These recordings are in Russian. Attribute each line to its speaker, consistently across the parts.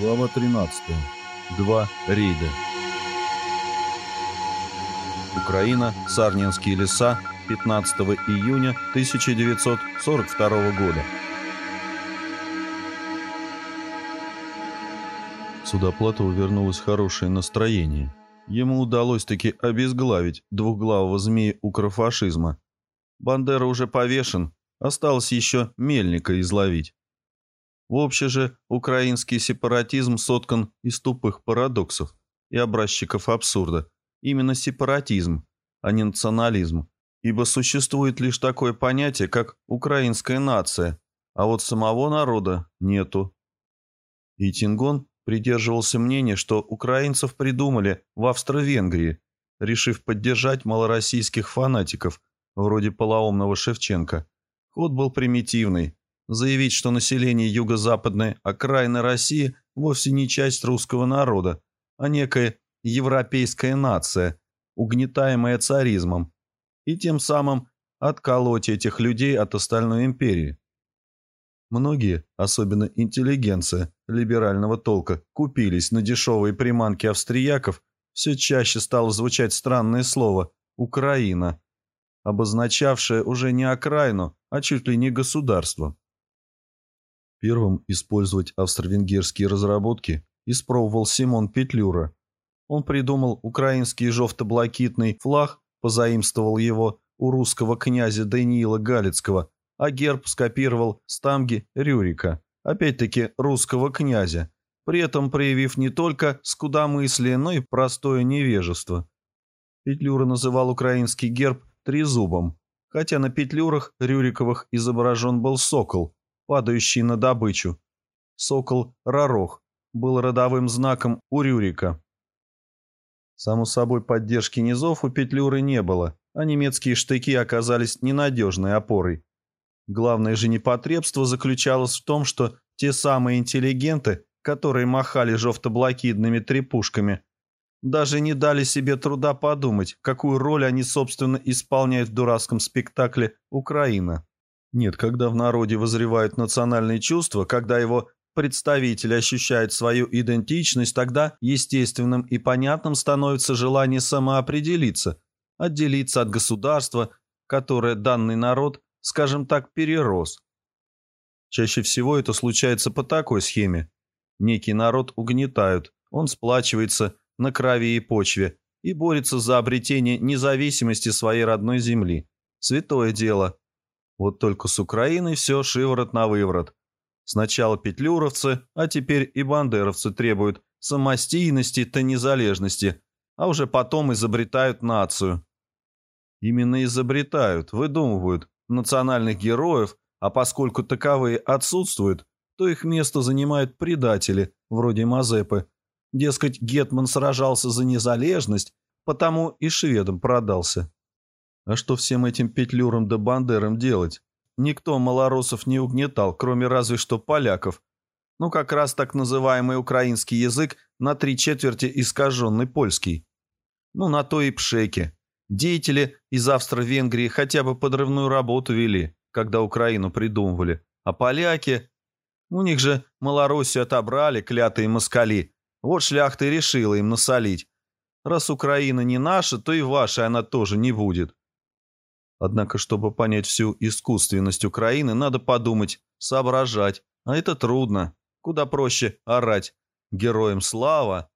Speaker 1: Глава 13. Два рейда. Украина, Сарнинские леса, 15 июня 1942 года. Судоплатову вернулось хорошее настроение. Ему удалось таки обезглавить двухглавого змея укрофашизма. Бандера уже повешен, осталось еще Мельника изловить. Вообще же украинский сепаратизм соткан из тупых парадоксов и образчиков абсурда. Именно сепаратизм, а не национализм. Ибо существует лишь такое понятие, как украинская нация, а вот самого народа нету. И Тингон придерживался мнения, что украинцев придумали в Австро-Венгрии, решив поддержать малороссийских фанатиков, вроде полоумного Шевченко. Ход был примитивный, заявить, что население юго-западной окраины России вовсе не часть русского народа, а некая европейская нация, угнетаемая царизмом, и тем самым отколоть этих людей от остальной империи. Многие, особенно интеллигенция либерального толка, купились на дешевые приманки австрияков, все чаще стало звучать странное слово «Украина», обозначавшее уже не окраину, а чуть ли не государство. Первым использовать австро-венгерские разработки испробовал Симон Петлюра. Он придумал украинский жовто-блакитный флаг, позаимствовал его у русского князя Даниила Галицкого, а герб скопировал с тамги Рюрика, опять-таки русского князя, при этом проявив не только скудомыслие, но и простое невежество. Петлюра называл украинский герб трезубом, хотя на петлюрах Рюриковых изображен был сокол – падающий на добычу. Сокол Ророх был родовым знаком у Рюрика. Само собой, поддержки низов у Петлюры не было, а немецкие штыки оказались ненадежной опорой. Главное же непотребство заключалось в том, что те самые интеллигенты, которые махали жовто-блокидными трепушками, даже не дали себе труда подумать, какую роль они, собственно, исполняют в дурацком спектакле «Украина». Нет, когда в народе возревают национальные чувства, когда его представители ощущают свою идентичность, тогда естественным и понятным становится желание самоопределиться, отделиться от государства, которое данный народ, скажем так, перерос. Чаще всего это случается по такой схеме. Некий народ угнетают, он сплачивается на крови и почве и борется за обретение независимости своей родной земли. Святое дело – вот только с Украиной все шиворот на выворот. Сначала петлюровцы, а теперь и бандеровцы требуют самостийности-то незалежности, а уже потом изобретают нацию. Именно изобретают, выдумывают национальных героев, а поскольку таковые отсутствуют, то их место занимают предатели, вроде Мазепы. Дескать, Гетман сражался за незалежность, потому и шведам продался. А что всем этим петлюрам да бандерам делать? Никто малоросов не угнетал, кроме разве что поляков. Ну, как раз так называемый украинский язык на три четверти искаженный польский. Ну, на то и пшеки. Деятели из Австро-Венгрии хотя бы подрывную работу вели, когда Украину придумывали. А поляки... У них же Малороссию отобрали, клятые москали. Вот шляхта и решила им насолить. Раз Украина не наша, то и вашей она тоже не будет. Однако, чтобы понять всю искусственность Украины, надо подумать, соображать. А это трудно. Куда проще орать. Героям слава.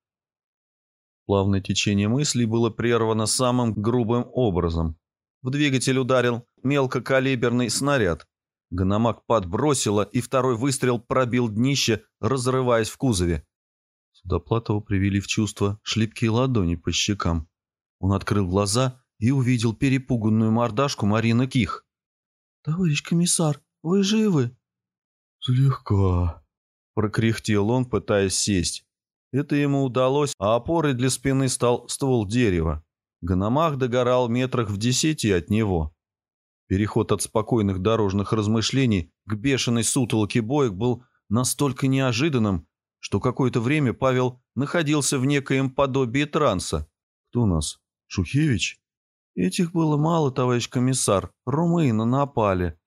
Speaker 1: Плавное течение мыслей было прервано самым грубым образом. В двигатель ударил мелкокалиберный снаряд. Гономак подбросило, и второй выстрел пробил днище, разрываясь в кузове. Судоплатова привели в чувство шлепкие ладони по щекам. Он открыл глаза и увидел перепуганную мордашку Марины Ких. «Товарищ комиссар, вы живы?»
Speaker 2: «Слегка», —
Speaker 1: прокряхтел он, пытаясь сесть. Это ему удалось, а опорой для спины стал ствол дерева. Гономах догорал метрах в десяти от него. Переход от спокойных дорожных размышлений к бешеной сутолоке боек был настолько неожиданным, что какое-то время Павел находился в некоем подобии транса. «Кто у нас? Шухевич?» «Этих было мало, товарищ комиссар. Румыны напали».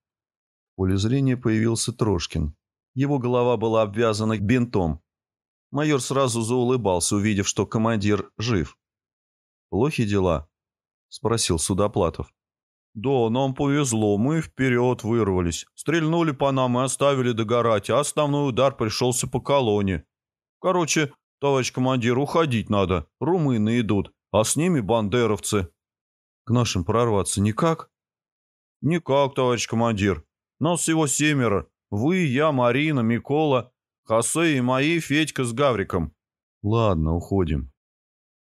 Speaker 1: В поле зрения появился Трошкин. Его голова была обвязана бинтом. Майор сразу заулыбался, увидев, что командир жив. «Плохи дела?» — спросил Судоплатов. «Да, нам повезло, мы вперед вырвались. Стрельнули по нам и оставили догорать, а основной удар пришелся по колонне. Короче, товарищ командир, уходить надо. Румыны идут, а с ними бандеровцы». «К нашим прорваться никак?» «Никак, товарищ командир. Нас всего семеро. Вы, я, Марина, Микола, Хосе и мои, Федька с Гавриком». «Ладно, уходим».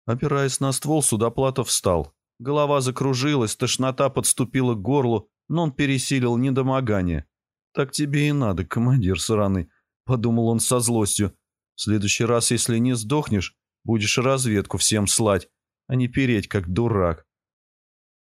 Speaker 1: Опираясь на ствол, Судоплатов встал. Голова закружилась, тошнота подступила к горлу, но он пересилил недомогание. «Так тебе и надо, командир сраный», — подумал он со злостью. «В следующий раз, если не сдохнешь, будешь разведку всем слать, а не переть, как дурак».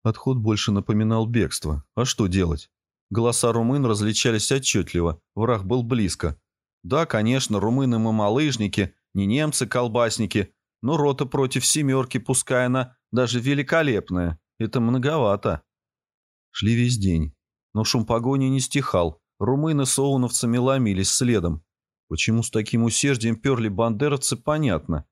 Speaker 1: Отход больше напоминал бегство. А что делать? Голоса румын различались отчетливо, враг был близко. Да, конечно, румыны мы малыжники, не немцы-колбасники, но рота против семерки, пускай она даже великолепная. Это многовато. Шли весь день. Но шум погони не стихал. Румыны с оуновцами ломились следом. Почему с таким усердием перли бандеровцы, понятно.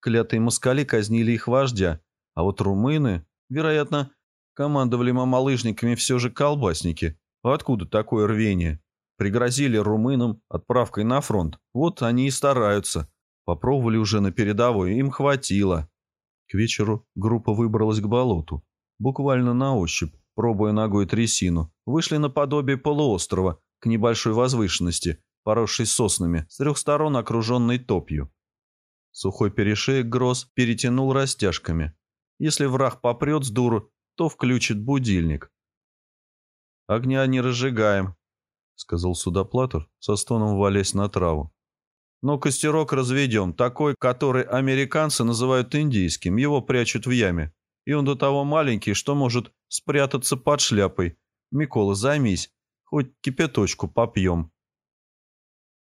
Speaker 1: Клятые москали казнили их вождя. А вот румыны, вероятно, командовали мамалыжниками все же колбасники. Откуда такое рвение? Пригрозили румынам отправкой на фронт. Вот они и стараются. Попробовали уже на передовой, им хватило. К вечеру группа выбралась к болоту. Буквально на ощупь, пробуя ногой трясину, вышли на подобие полуострова, к небольшой возвышенности, поросшей соснами, с трех сторон окруженной топью. Сухой перешеек гроз перетянул растяжками. Если враг попрет с дуру, то включит будильник. «Огня не разжигаем», — сказал Судоплатов, со стоном валясь на траву. Но костерок разведем, такой, который американцы называют индийским, его прячут в яме. И он до того маленький, что может спрятаться под шляпой. Микола, займись, хоть кипяточку попьем.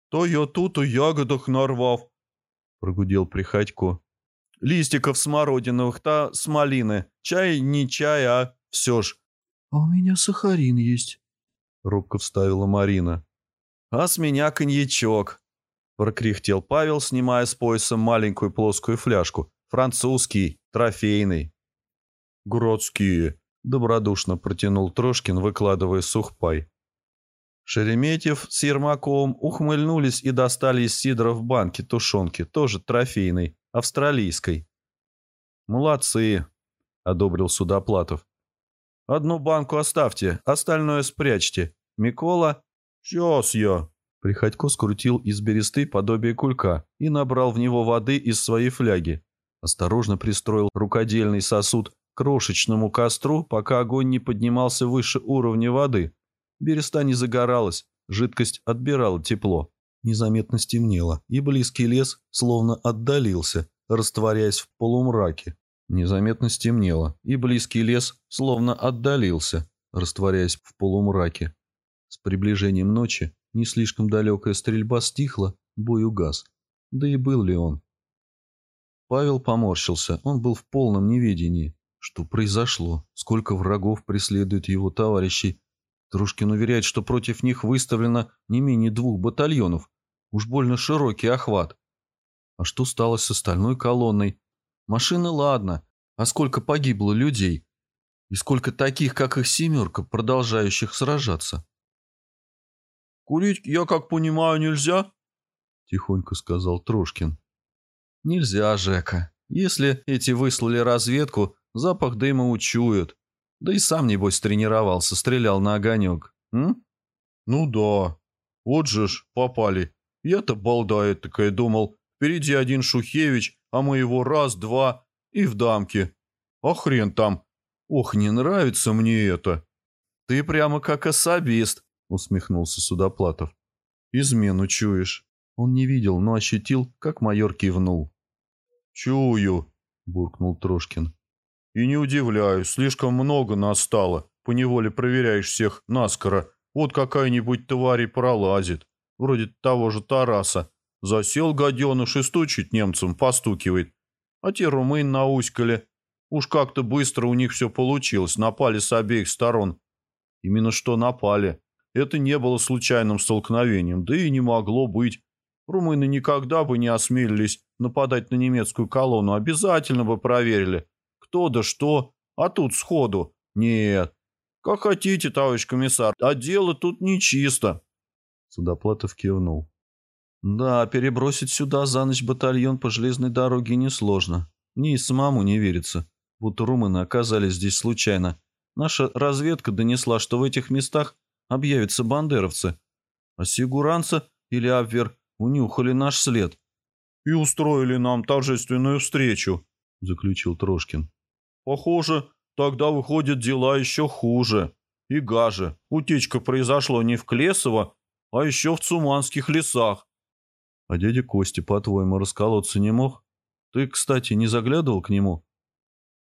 Speaker 1: «То я тут о ягодах нарвав», — прогудел Приходько. «Листиков смородиновых, та с малины. Чай не чай, а все ж».
Speaker 2: «А у меня сахарин есть», — робко вставила Марина.
Speaker 1: «А с меня коньячок», Прокряхтел Павел, снимая с пояса маленькую плоскую фляжку. Французский, трофейный. «Городские», — добродушно протянул Трошкин, выкладывая сухпай. Шереметьев с Ермаковым ухмыльнулись и достали из сидра в банке тушенки, тоже трофейной, австралийской. «Молодцы», — одобрил Судоплатов. «Одну банку оставьте, остальное спрячьте. Микола?» «Сейчас я», Приходько скрутил из бересты подобие кулька и набрал в него воды из своей фляги. Осторожно пристроил рукодельный сосуд к крошечному костру, пока огонь не поднимался выше уровня воды. Береста не загоралась, жидкость отбирала тепло. Незаметно стемнело, и близкий лес словно отдалился, растворяясь в полумраке. Незаметно стемнело, и близкий лес словно отдалился, растворяясь в полумраке. С приближением ночи не слишком далекая стрельба стихла, бой угас. Да и был ли он? Павел поморщился, он был в полном неведении. Что произошло? Сколько врагов преследует его товарищей? Трушкин уверяет, что против них выставлено не менее двух батальонов. Уж больно широкий охват. А что стало с остальной колонной? Машины ладно, а сколько погибло людей? И сколько таких, как их семерка, продолжающих сражаться? «Курить, я как понимаю, нельзя?» — тихонько сказал Трошкин. «Нельзя, Жека. Если эти выслали разведку, запах дыма учуют. Да и сам, небось, тренировался, стрелял на огонек. М? Ну да. Вот же ж, попали. Я-то балда такая думал. Впереди один Шухевич, а мы его раз, два и в дамке. А хрен там. Ох, не нравится мне это. Ты прямо как особист, усмехнулся Судоплатов. «Измену чуешь». Он не видел, но ощутил, как майор кивнул. «Чую», — буркнул Трошкин. «И не удивляюсь, слишком много настало. Поневоле проверяешь всех наскоро. Вот какая-нибудь тварь и пролазит. Вроде того же Тараса. Засел гаденыш и стучит немцам, постукивает. А те румын науськали. Уж как-то быстро у них все получилось. Напали с обеих сторон. Именно что напали. Это не было случайным столкновением, да и не могло быть. Румыны никогда бы не осмелились нападать на немецкую колонну, обязательно бы проверили, кто да что, а тут сходу. Нет. Как хотите, товарищ комиссар, а дело тут нечисто.
Speaker 2: Судоплатов кивнул.
Speaker 1: Да, перебросить сюда за ночь батальон по железной дороге несложно. Мне и самому не верится, будто румыны оказались здесь случайно. Наша разведка донесла, что в этих местах объявятся бандеровцы. А Сигуранца или Абвер унюхали наш след. «И устроили нам торжественную встречу», — заключил Трошкин. «Похоже, тогда выходят дела еще хуже. И гаже. Утечка произошла не в Клесово, а еще в Цуманских лесах».
Speaker 2: «А дядя Костя, по-твоему, расколоться не мог? Ты, кстати, не заглядывал к нему?»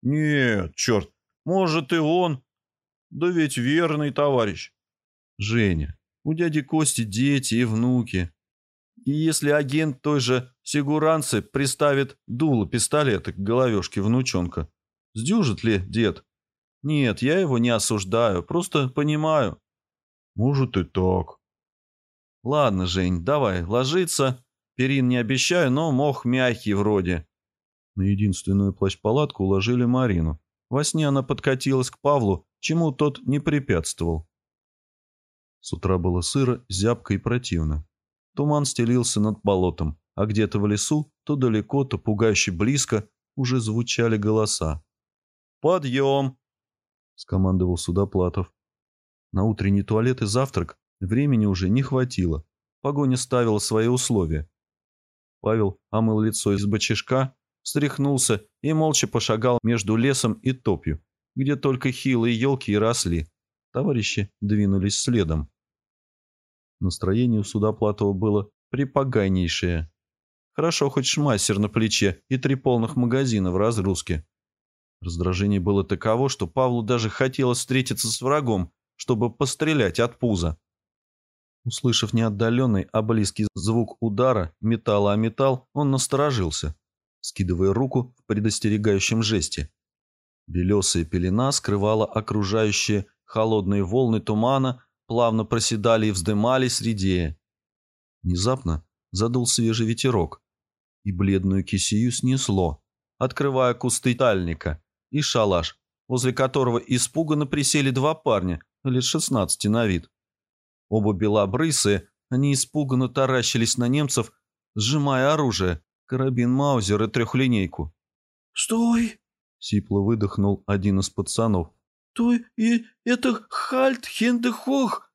Speaker 1: «Нет, черт, может и он. Да ведь верный товарищ».
Speaker 2: «Женя, у дяди Кости дети и внуки. И если агент той же Сигуранцы приставит дуло пистолета к головешке внучонка, сдюжит ли дед? Нет, я его не осуждаю, просто понимаю.
Speaker 1: Может и так.
Speaker 2: Ладно, Жень, давай, ложиться. Перин не обещаю, но мох мягкий вроде. На единственную плащ-палатку уложили Марину. Во сне она подкатилась к Павлу, чему тот не препятствовал. С утра было сыро, зябко и противно. Туман стелился над болотом, а где-то в лесу, то далеко, то пугающе близко, уже звучали голоса.
Speaker 1: «Подъем!» — скомандовал Судоплатов.
Speaker 2: На утренний туалет и завтрак времени уже не хватило. Погоня ставила свои условия. Павел омыл лицо из бочишка, встряхнулся и молча пошагал между лесом и топью, где только хилые елки и росли. Товарищи двинулись следом. Настроение у Судоплатова было припоганейшее. Хорошо хоть шмассер на плече и три полных магазина в разгрузке. Раздражение было таково, что Павлу даже хотелось встретиться с врагом, чтобы пострелять от пуза. Услышав неотдаленный, а близкий звук удара металла о металл, он насторожился, скидывая руку в предостерегающем жесте. Белесая пелена скрывала окружающие холодные волны тумана, плавно проседали и вздымались, редея. Внезапно задул свежий ветерок, и бледную кисию снесло, открывая кусты тальника и шалаш, возле которого испуганно присели два парня, лет шестнадцати на вид. Оба белобрысые, они испуганно таращились на немцев, сжимая оружие, карабин Маузер и трехлинейку.
Speaker 3: «Стой!»
Speaker 2: — сипло выдохнул один из пацанов.
Speaker 3: «Стой! И это Хальт Хендехох!»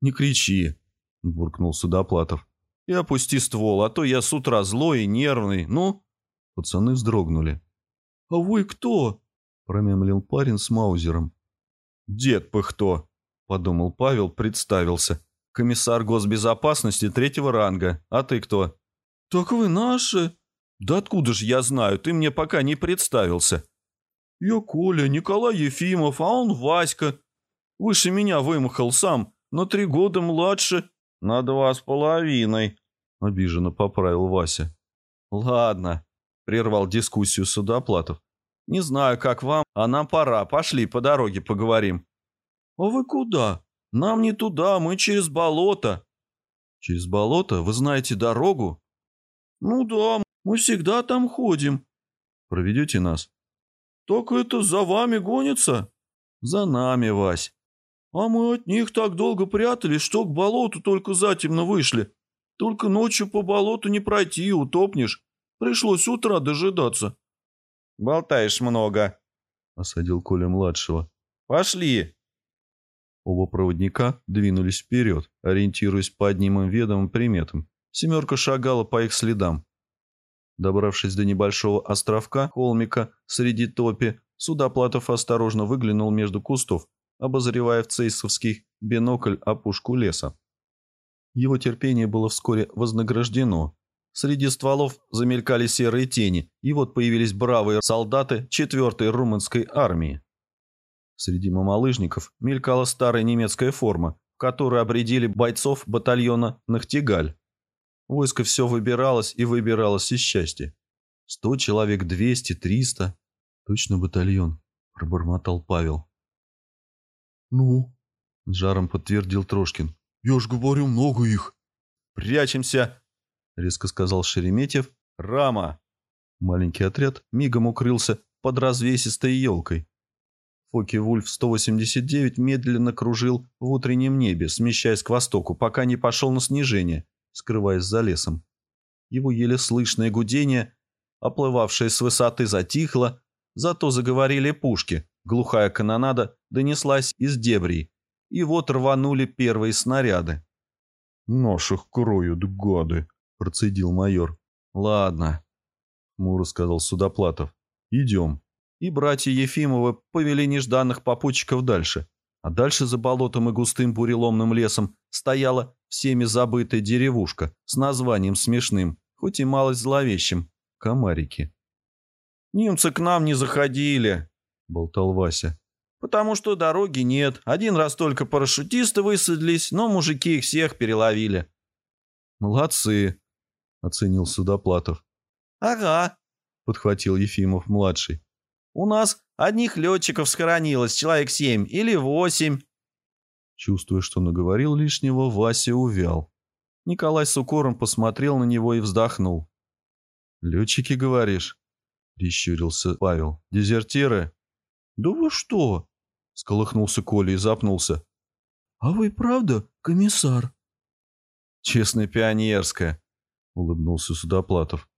Speaker 2: «Не кричи!» — буркнул Судоплатов. «И опусти ствол, а то я с утра злой и нервный. Ну?» Пацаны вздрогнули.
Speaker 3: «А вы кто?»
Speaker 2: — промямлил парень с Маузером.
Speaker 1: «Дед Пыхто!» — подумал Павел, представился. «Комиссар госбезопасности третьего ранга. А ты кто?»
Speaker 3: «Так вы наши?»
Speaker 1: «Да откуда же я знаю? Ты мне пока не представился».
Speaker 3: «Я Коля, Николай Ефимов, а он Васька. Выше меня вымахал сам, на три года младше».
Speaker 1: «На два с половиной», — обиженно поправил Вася.
Speaker 2: «Ладно», — прервал дискуссию Судоплатов. «Не знаю, как вам, а нам пора. Пошли, по дороге поговорим».
Speaker 3: «А вы куда? Нам не туда, мы через болото».
Speaker 2: «Через болото? Вы знаете дорогу?»
Speaker 3: «Ну да, мы всегда там ходим».
Speaker 2: «Проведете нас?»
Speaker 3: «Так это за вами гонится?»
Speaker 2: «За нами, Вась».
Speaker 3: «А мы от них так долго прятались, что к болоту только затемно вышли. Только ночью по болоту не пройти, утопнешь. Пришлось утра дожидаться».
Speaker 1: «Болтаешь много», —
Speaker 2: осадил Коля-младшего.
Speaker 1: «Пошли».
Speaker 2: Оба проводника двинулись вперед, ориентируясь по одним им ведомым приметам. Семерка шагала по их следам. Добравшись до небольшого островка, холмика, среди топи, Судоплатов осторожно выглянул между кустов, обозревая в цейсовский бинокль опушку леса. Его терпение было вскоре вознаграждено. Среди стволов замелькали серые тени, и вот появились бравые солдаты 4-й румынской армии. Среди мамалыжников мелькала старая немецкая форма, которую обредили бойцов батальона «Нахтигаль». Войско все выбиралось и выбиралось из счастья. Сто человек, двести, триста. Точно батальон, пробормотал Павел.
Speaker 3: «Ну?»
Speaker 2: — жаром подтвердил Трошкин.
Speaker 3: «Я ж говорю, много их».
Speaker 1: «Прячемся!»
Speaker 2: — резко сказал Шереметьев. «Рама!» Маленький отряд мигом укрылся под развесистой елкой. Фоки-Вульф 189 медленно кружил в утреннем небе, смещаясь к востоку, пока не пошел на снижение, скрываясь за лесом. Его еле слышное гудение, оплывавшее с высоты, затихло, зато заговорили пушки, глухая канонада донеслась из дебрей, и вот рванули первые снаряды.
Speaker 3: «Наших кроют гады», — процедил майор.
Speaker 2: «Ладно», — хмуро сказал Судоплатов. «Идем». И братья Ефимовы повели нежданных попутчиков дальше. А дальше за болотом и густым буреломным лесом стояла всеми забытая деревушка с названием смешным, хоть и малость зловещим — Комарики.
Speaker 3: «Немцы к нам не заходили», — болтал Вася. «Потому что дороги нет. Один раз только парашютисты высадились, но мужики их всех переловили».
Speaker 2: «Молодцы», — оценил Судоплатов.
Speaker 3: «Ага», — подхватил Ефимов-младший. «У нас одних летчиков схоронилось человек семь или восемь».
Speaker 2: Чувствуя, что наговорил лишнего, Вася увял. Николай с укором посмотрел на него и вздохнул. «Летчики, говоришь?» — прищурился Павел. «Дезертиры?»
Speaker 3: «Да вы что?»
Speaker 2: — сколыхнулся Коля и запнулся.
Speaker 3: «А вы правда комиссар?»
Speaker 2: «Честная пионерская», — улыбнулся Судоплатов.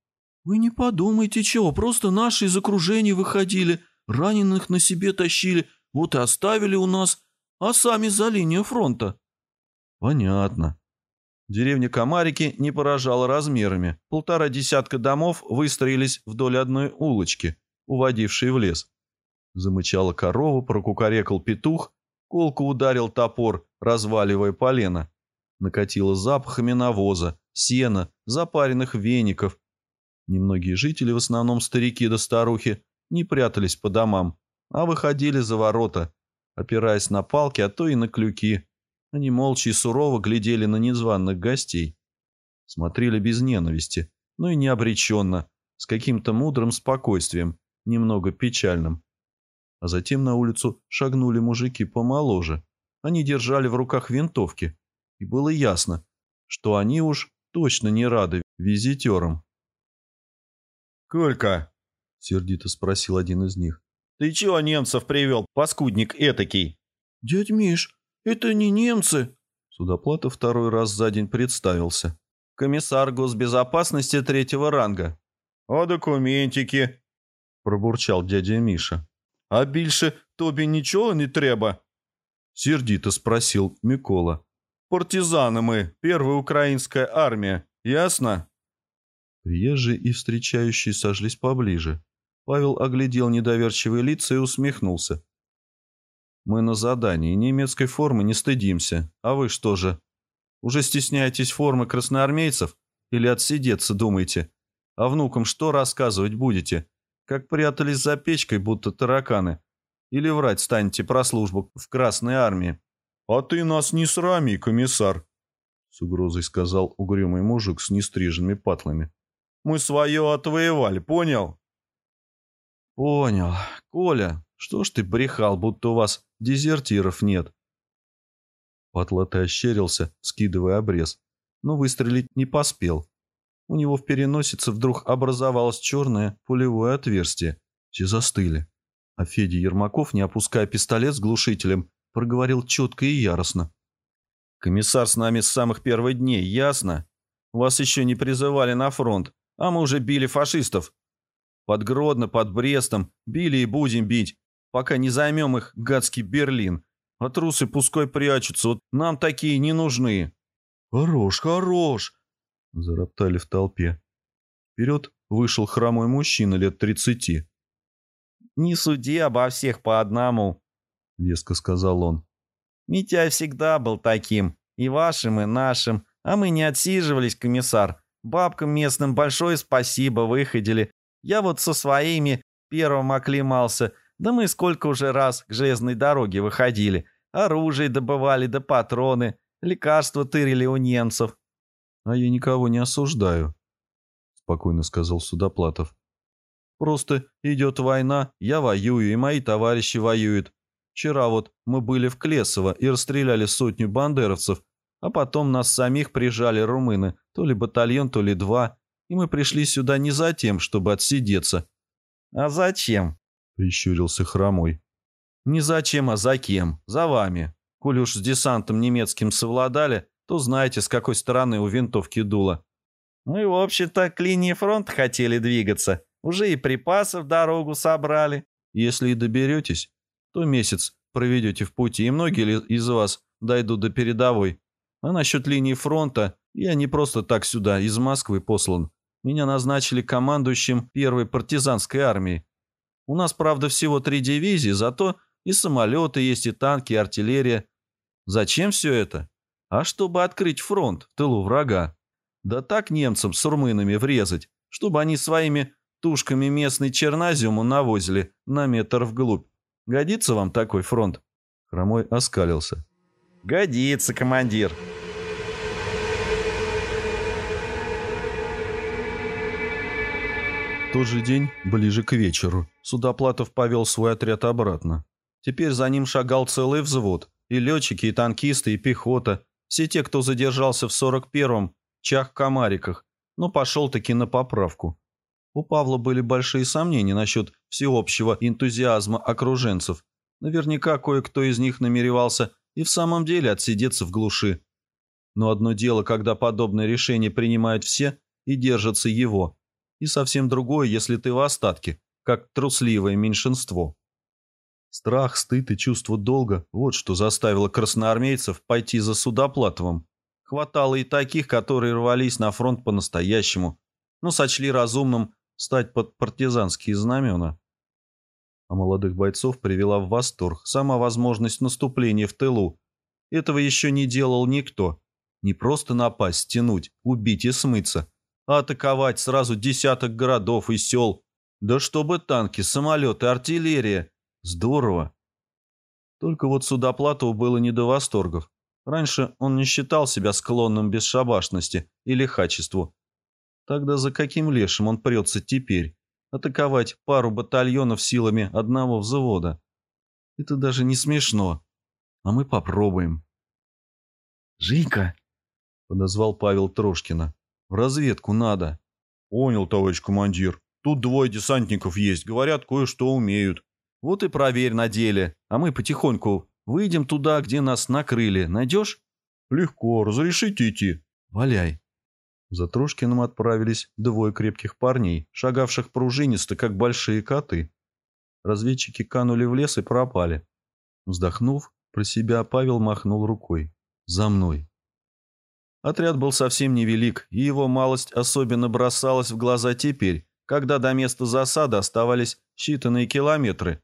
Speaker 3: «Вы не подумайте чего, просто наши из окружения выходили, раненых на себе тащили, вот и оставили у нас, а сами за линию фронта».
Speaker 2: «Понятно». Деревня Комарики не поражала размерами. Полтора десятка домов выстроились вдоль одной улочки, уводившей в лес. Замычала корова, прокукарекал петух, колку ударил топор, разваливая полено. Накатило запахами навоза, сена, запаренных веников. Немногие жители, в основном старики да старухи, не прятались по домам, а выходили за ворота, опираясь на палки, а то и на клюки. Они молча и сурово глядели на незваных гостей. Смотрели без ненависти, но и не обреченно, с каким-то мудрым спокойствием, немного печальным. А затем на улицу шагнули мужики помоложе. Они держали в руках винтовки, и было ясно, что они уж точно не рады визитерам.
Speaker 3: «Колька!» —
Speaker 2: сердито спросил один из них.
Speaker 3: «Ты чего немцев привел, паскудник этакий?»
Speaker 2: «Дядь Миш, это не немцы!» Судоплатов второй раз за день представился. «Комиссар госбезопасности третьего ранга».
Speaker 3: «А документики?» — пробурчал дядя Миша. «А більше тобі нічого не треба?» —
Speaker 2: сердито спросил Микола.
Speaker 3: «Партизаны мы, первая украинская армия, ясно?»
Speaker 2: Приезжие и встречающие сошлись поближе. Павел оглядел недоверчивые лица и усмехнулся. «Мы на задании, немецкой формы не стыдимся. А вы что же? Уже стесняетесь формы красноармейцев? Или отсидеться думаете? А внукам что рассказывать будете? Как прятались за печкой, будто тараканы? Или врать станете про службу в Красной армии?»
Speaker 3: «А ты нас не срами, комиссар», —
Speaker 2: с угрозой сказал угрюмый мужик с нестриженными патлами.
Speaker 3: «Мы свое отвоевали, понял?»
Speaker 2: «Понял. Коля, что ж ты брехал, будто у вас дезертиров нет?» Патлатый ощерился, скидывая обрез, но выстрелить не поспел. У него в переносице вдруг образовалось черное пулевое отверстие. Все застыли. А Федя Ермаков, не опуская пистолет с глушителем, проговорил четко и яростно. «Комиссар с нами с самых первых дней, ясно? Вас еще не призывали на фронт, а мы уже били фашистов. Под Гродно, под Брестом били и будем бить, пока не займем их гадский Берлин. А трусы пускай прячутся, вот нам такие не нужны».
Speaker 3: «Хорош, хорош!»
Speaker 2: – зароптали в толпе. Вперед вышел хромой мужчина лет тридцати.
Speaker 4: «Не суди обо всех по одному», —
Speaker 2: веско сказал он.
Speaker 4: «Митяй всегда был таким, и вашим, и нашим, а мы не отсиживались, комиссар. Бабкам местным большое спасибо, выходили. Я вот со своими первым оклемался, да мы сколько уже раз к железной дороге выходили. Оружие добывали, да патроны, лекарства тырили у немцев».
Speaker 2: «А я никого не осуждаю», — спокойно сказал Судоплатов. «Просто идет война, я воюю, и мои товарищи воюют. Вчера вот мы были в Клесово и расстреляли сотню бандеровцев, а потом нас самих прижали румыны То ли батальон, то ли два. И мы пришли сюда не за тем, чтобы отсидеться.
Speaker 4: «А зачем?»
Speaker 2: — прищурился Хромой. «Не зачем, а за кем. За вами. Коль уж с десантом немецким совладали, то знаете, с какой стороны у винтовки дуло.
Speaker 4: Мы, в общем-то, к линии фронта хотели двигаться. Уже и припасы в дорогу собрали.
Speaker 2: Если и доберетесь, то месяц проведете в пути, и многие из вас дойдут до передовой. А насчет линии фронта, я не просто так сюда, из Москвы послан. Меня назначили командующим первой партизанской армии. У нас, правда, всего три дивизии, зато и самолеты есть, и танки, и артиллерия. Зачем все это? А чтобы открыть фронт в тылу врага. Да так немцам с румынами врезать, чтобы они своими тушками местный чернозему навозили на метр вглубь. Годится вам такой фронт?» Хромой оскалился.
Speaker 4: «Годится, командир!»
Speaker 2: Тот же день, ближе к вечеру, Судоплатов повел свой отряд обратно. Теперь за ним шагал целый взвод. И летчики, и танкисты, и пехота. Все те, кто задержался в 41-м, чах-комариках, но пошел-таки на поправку. У Павла были большие сомнения насчет всеобщего энтузиазма окруженцев. Наверняка кое-кто из них намеревался и в самом деле отсидеться в глуши. Но одно дело, когда подобное решение принимают все и держатся его, и совсем другое, если ты в остатке, как трусливое меньшинство. Страх, стыд и чувство долга – вот что заставило красноармейцев пойти за Судоплатовым. Хватало и таких, которые рвались на фронт по-настоящему, но сочли разумным стать под партизанские знамена. А молодых бойцов привела в восторг сама возможность наступления в тылу. Этого еще не делал никто. Не просто напасть, стянуть, убить и смыться, а атаковать сразу десяток городов и сел. Да чтобы танки, самолеты, артиллерия. Здорово. Только вот Судоплатову было не до восторгов. Раньше он не считал себя склонным бесшабашности или хачеству, Тогда за каким лешим он прется теперь? Атаковать пару батальонов силами одного взвода? Это даже не смешно. А мы попробуем.
Speaker 4: «Женька!»
Speaker 2: — подозвал Павел Трошкина. «В разведку надо».
Speaker 3: «Понял, товарищ командир. Тут двое десантников есть. Говорят, кое-что умеют».
Speaker 2: «Вот и проверь на деле. А мы потихоньку выйдем туда, где нас накрыли. Найдешь?»
Speaker 3: «Легко. Разрешите идти?»
Speaker 2: «Валяй». За Трошкиным отправились двое крепких парней, шагавших пружинисто, как большие коты. Разведчики канули в лес и пропали. Вздохнув, про себя Павел махнул рукой. «За мной!» Отряд был совсем невелик, и его малость особенно бросалась в глаза теперь, когда до места засады оставались считанные километры.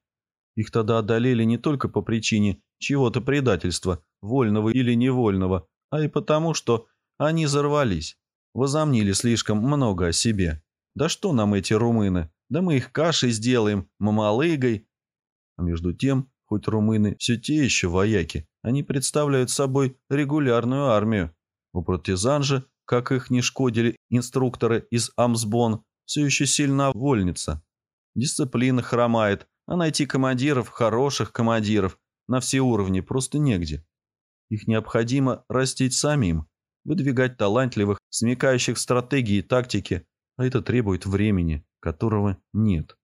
Speaker 2: Их тогда одолели не только по причине чего-то предательства, вольного или невольного, а и потому, что они взорвались. Возомнили слишком много о себе. Да что нам эти румыны? Да мы их кашей сделаем, мамалыгой. А между тем, хоть румыны все те еще вояки, они представляют собой регулярную армию. У партизан же, как их не шкодили инструкторы из Амсбон, все еще сильна вольница. Дисциплина хромает, а найти командиров, хороших командиров, на все уровни просто негде. Их необходимо растить самим, выдвигать талантливых, смекающих стратегии и тактики, а это требует времени, которого нет.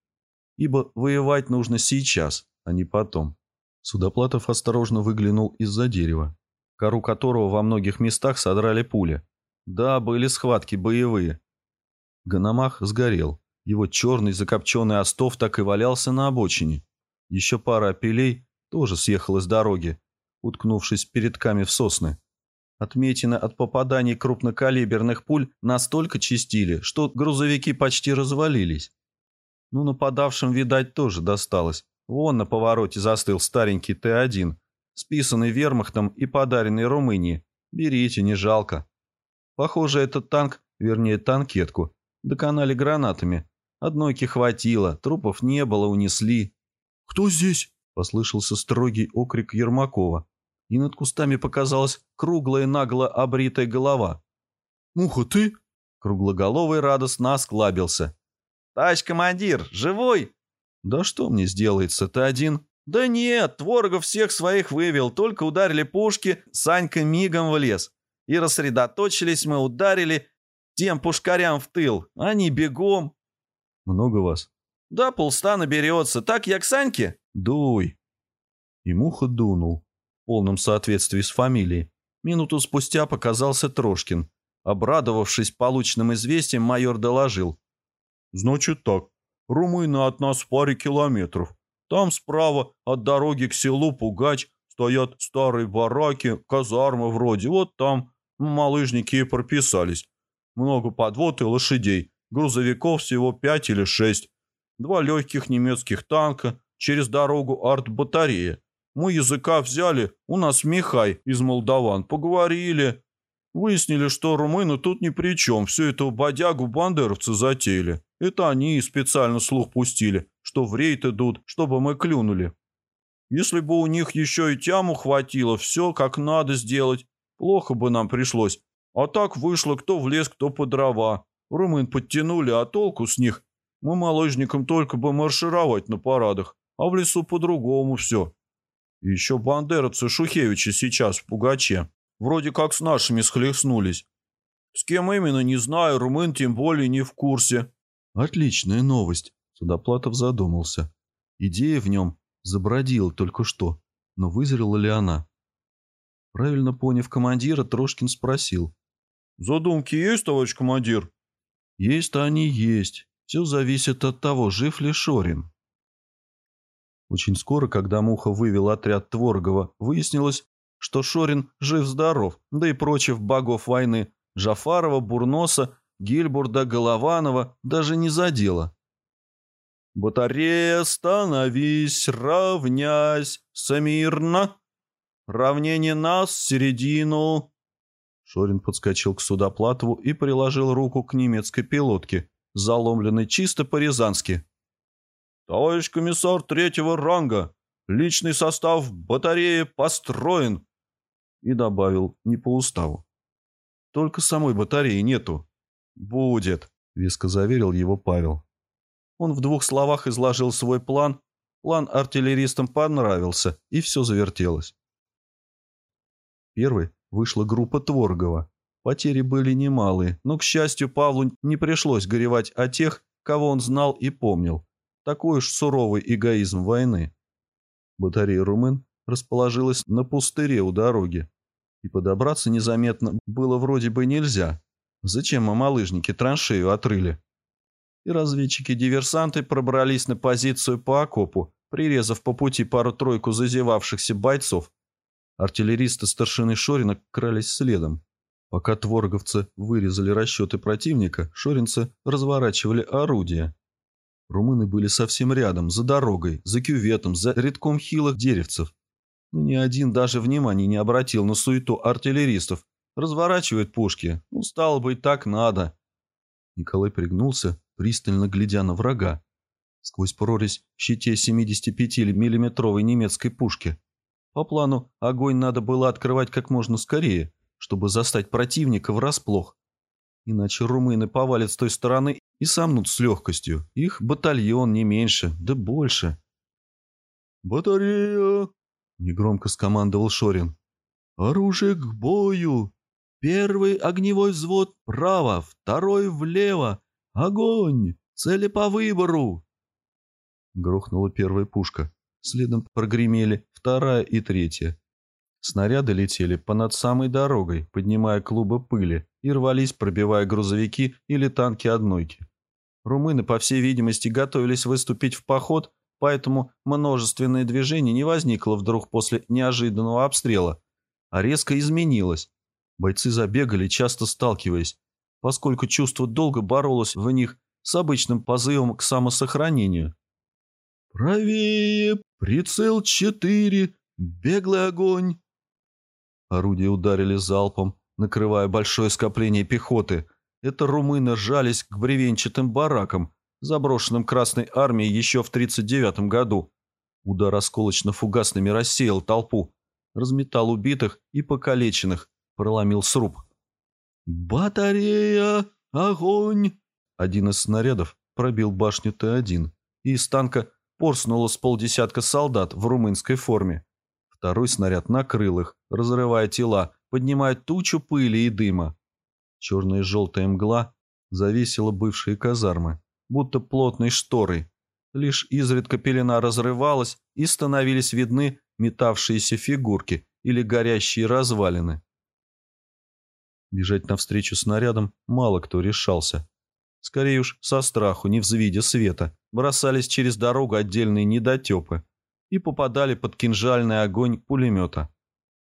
Speaker 2: Ибо воевать нужно сейчас, а не потом. Судоплатов осторожно выглянул из-за дерева, кору которого во многих местах содрали пули. Да, были схватки боевые. Ганамах сгорел. Его черный закопченный остов так и валялся на обочине. Еще пара опелей тоже съехала с дороги, уткнувшись передками в сосны. Отметины от попаданий крупнокалиберных пуль настолько чистили, что грузовики почти развалились. Ну, нападавшим, видать, тоже досталось. Вон на повороте застыл старенький Т-1, списанный вермахтом и подаренный Румынии. Берите, не жалко. Похоже, этот танк, вернее танкетку, доконали гранатами. Однойки хватило, трупов не было, унесли.
Speaker 3: «Кто здесь?»
Speaker 2: – послышался строгий окрик Ермакова и над кустами показалась круглая нагло обритая голова.
Speaker 3: «Муха, ты?»
Speaker 2: Круглоголовый радостно осклабился.
Speaker 4: «Товарищ командир, живой?»
Speaker 2: «Да что мне сделается, ты один?»
Speaker 4: «Да нет, Творогов всех своих вывел, только ударили пушки, Санька мигом влез. И рассредоточились мы, ударили, Тем пушкарям в тыл. Они бегом.
Speaker 2: Много вас?
Speaker 4: Да полста наберется. Так я к Саньке?
Speaker 2: Дуй. И Муха дунул. В полном соответствии с фамилией. Минуту спустя показался Трошкин. Обрадовавшись полученным известием, майор доложил.
Speaker 3: «Значит так. Румыны от нас в паре километров. Там справа от дороги к селу Пугач стоят старые бараки, казармы вроде. Вот там малыжники и прописались. Много подвод и лошадей. Грузовиков всего пять или шесть. Два легких немецких танка, через дорогу арт-батарея. Мы языка взяли, у нас Михай из Молдаван, поговорили. Выяснили, что румыны тут ни при чем, всю эту бодягу бандеровцы затеяли. Это они специально слух пустили, что в рейд идут, чтобы мы клюнули. Если бы у них еще и тяму хватило, все как надо сделать, плохо бы нам пришлось. А так вышло кто в лес, кто по дрова. Румын подтянули, а толку с них. Мы молочникам только бы маршировать на парадах, а в лесу по-другому все. Еще бандеровцы Шухевича сейчас в Пугаче. Вроде как с нашими схлестнулись. С кем именно, не знаю, румын тем более не в курсе.
Speaker 2: Отличная новость, Судоплатов задумался. Идея в нем забродила только что, но вызрела ли она? Правильно поняв командира, Трошкин спросил.
Speaker 3: «Задумки есть, товарищ командир?»
Speaker 2: «Есть-то они есть. Все зависит от того, жив ли Шорин». Очень скоро, когда Муха вывел отряд Творгова, выяснилось, что Шорин жив-здоров, да и прочих богов войны Джафарова, Бурноса, Гильбурда, Голованова даже не задело.
Speaker 3: «Батарея, становись, равнясь, смирно! Равнение нас, середину!»
Speaker 2: Шорин подскочил к Судоплатову и приложил руку к немецкой пилотке, заломленной чисто по-рязански.
Speaker 3: «Товарищ комиссар третьего ранга, личный состав батареи построен!»
Speaker 2: И добавил не по уставу. «Только самой батареи нету».
Speaker 3: «Будет», —
Speaker 2: веско заверил его Павел. Он в двух словах изложил свой план. План артиллеристам понравился, и все завертелось. Первой вышла группа Творгова. Потери были немалые, но, к счастью, Павлу не пришлось горевать о тех, кого он знал и помнил. Такой уж суровый эгоизм войны. Батарея румын расположилась на пустыре у дороги. И подобраться незаметно было вроде бы нельзя. Зачем малыжники траншею отрыли? И разведчики-диверсанты пробрались на позицию по окопу, прирезав по пути пару-тройку зазевавшихся бойцов. Артиллеристы старшины Шорина крались следом. Пока творговцы вырезали расчеты противника, шоринцы разворачивали орудия. Румыны были совсем рядом, за дорогой, за кюветом, за редком хилых деревцев. Но ни один даже внимания не обратил на суету артиллеристов. Разворачивают пушки. Ну, стало быть, так надо. Николай пригнулся, пристально глядя на врага. Сквозь прорезь в щите 75-миллиметровой немецкой пушки. По плану, огонь надо было открывать как можно скорее, чтобы застать противника врасплох. Иначе румыны повалят с той стороны и сомнут с легкостью. Их батальон не меньше, да больше.
Speaker 3: «Батарея!»
Speaker 2: — негромко скомандовал Шорин.
Speaker 3: «Оружие к бою! Первый огневой взвод вправо, второй влево! Огонь! Цели по выбору!»
Speaker 2: Грохнула первая пушка. Следом прогремели вторая и третья. Снаряды летели понад самой дорогой, поднимая клубы пыли, и рвались, пробивая грузовики или танки-однойки. Румыны, по всей видимости, готовились выступить в поход, поэтому множественное движение не возникло вдруг после неожиданного обстрела, а резко изменилось. Бойцы забегали, часто сталкиваясь, поскольку чувство долго боролось в них с обычным позывом к самосохранению.
Speaker 3: «Правее! Прицел четыре! Беглый огонь!»
Speaker 2: Орудия ударили залпом, накрывая большое скопление пехоты. Это румыны ржались к бревенчатым баракам, заброшенным Красной Армией еще в 1939 году. Удар осколочно-фугасными рассеял толпу, разметал убитых и покалеченных, проломил сруб.
Speaker 3: «Батарея! Огонь!»
Speaker 2: Один из снарядов пробил башню Т-1, и из танка порснуло с полдесятка солдат в румынской форме. Второй снаряд накрыл их, разрывая тела, поднимая тучу пыли и дыма. Черная и желтая мгла зависела бывшие казармы, будто плотной шторой. Лишь изредка пелена разрывалась, и становились видны метавшиеся фигурки или горящие развалины. Бежать навстречу снарядам мало кто решался. Скорее уж, со страху, не взвидя света, бросались через дорогу отдельные недотепы и попадали под кинжальный огонь пулемета.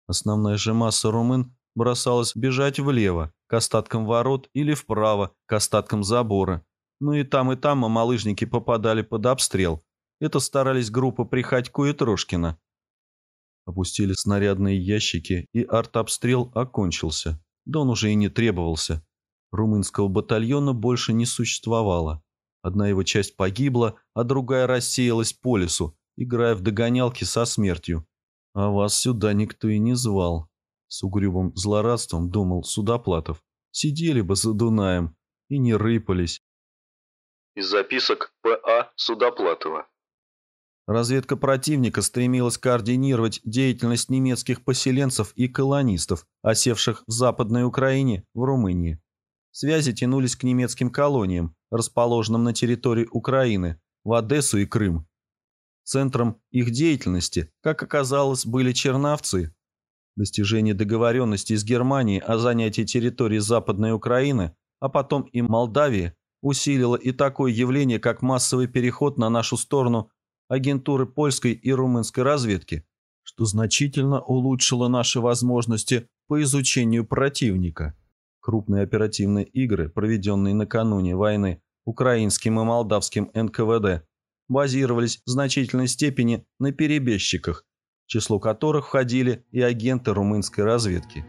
Speaker 2: Основная же масса румын бросалась бежать влево, к остаткам ворот, или вправо, к остаткам забора. Ну и там, и там малыжники попадали под обстрел. Это старались группа Приходько и Трошкина. Опустили снарядные ящики, и артобстрел окончился. Да он уже и не требовался. Румынского батальона больше не существовало. Одна его часть погибла, а другая рассеялась по лесу, играя в догонялки со смертью. А вас сюда никто и не звал. С угрюбым злорадством думал Судоплатов. Сидели бы за Дунаем и не рыпались.
Speaker 1: Из записок П.А. Судоплатова.
Speaker 2: Разведка противника стремилась координировать деятельность немецких поселенцев и колонистов, осевших в Западной Украине, в Румынии. Связи тянулись к немецким колониям, расположенным на территории Украины, в Одессу и Крым. Центром их деятельности, как оказалось, были черновцы. Достижение договоренности с Германией о занятии территории Западной Украины, а потом и Молдавии, усилило и такое явление, как массовый переход на нашу сторону агентуры польской и румынской разведки, что значительно улучшило наши возможности по изучению противника. Крупные оперативные игры, проведенные накануне войны украинским и молдавским НКВД, базировались в значительной степени на перебежчиках, число которых входили и агенты румынской разведки.